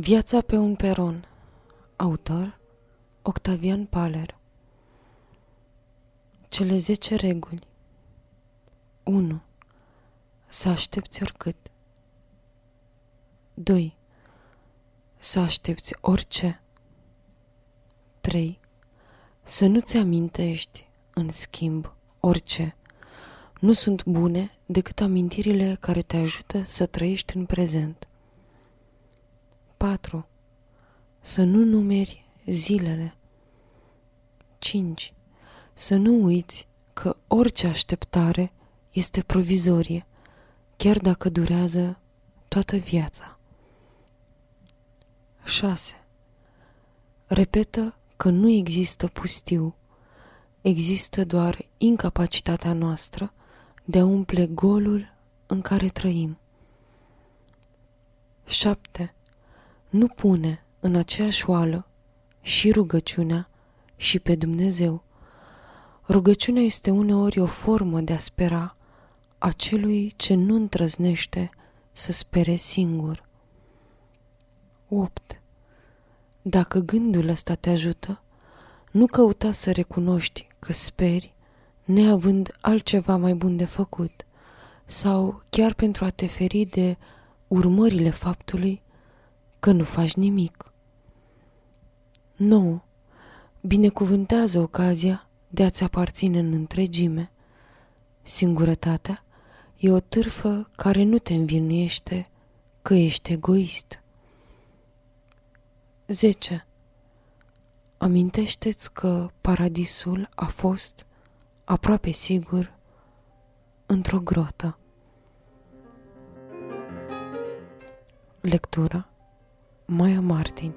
Viața pe un peron Autor Octavian Paler Cele zece reguli 1. Să aștepți oricât 2. Să aștepți orice 3. Să nu-ți amintești, în schimb, orice. Nu sunt bune decât amintirile care te ajută să trăiești în prezent. 4. Să nu numeri zilele. 5. Să nu uiți că orice așteptare este provizorie, chiar dacă durează toată viața. 6. Repetă că nu există pustiu, există doar incapacitatea noastră de a umple golul în care trăim. 7. Nu pune în aceeași oală și rugăciunea și pe Dumnezeu. Rugăciunea este uneori o formă de a spera a celui ce nu întrăznește să spere singur. 8. Dacă gândul ăsta te ajută, nu căuta să recunoști că speri, neavând altceva mai bun de făcut, sau chiar pentru a te feri de urmările faptului că nu faci nimic. 9. Binecuvântează ocazia de a-ți aparține în întregime. Singurătatea e o târfă care nu te învinuiește că ești egoist. 10. Amintește-ți că paradisul a fost, aproape sigur, într-o grotă. Lectura Моя Мартень.